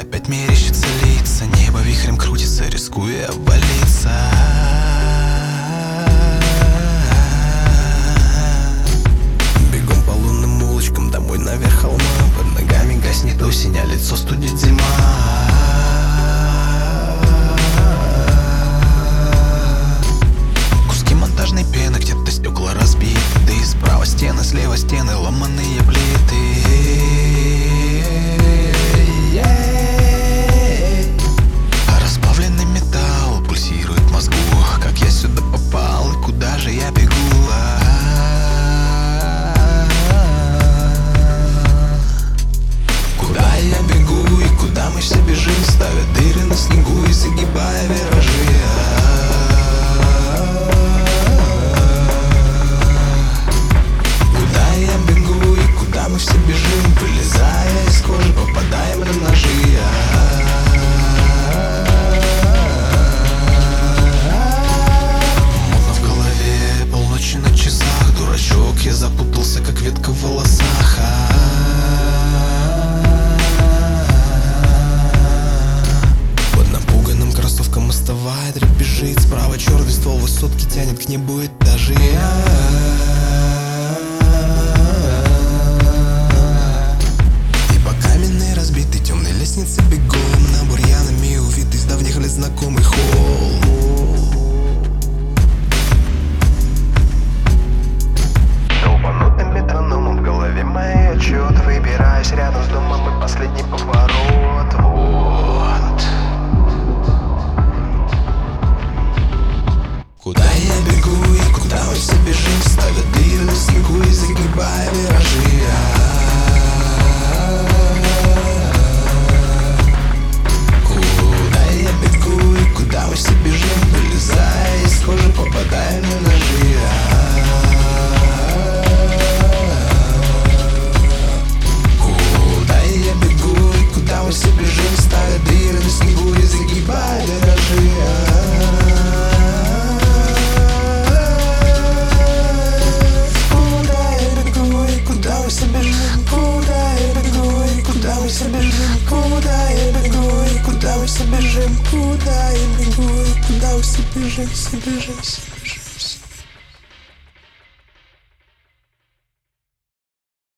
Опять мерещится лица Небо вихрем крутится, рискуя обвалиться. я запутался, как ветка в волосах. Под напуганным кроссовком мостовая дребезжит, Справа черный ствол высотки тянет к небу этажи И по каменной разбитой темной лестнице бегом. На бурьянами увитый из давних лет знакомый холм Оказавшись рядом с домом и последний поворот. бежим, куда и бегу, куда все бежим, все бежим, все бежим.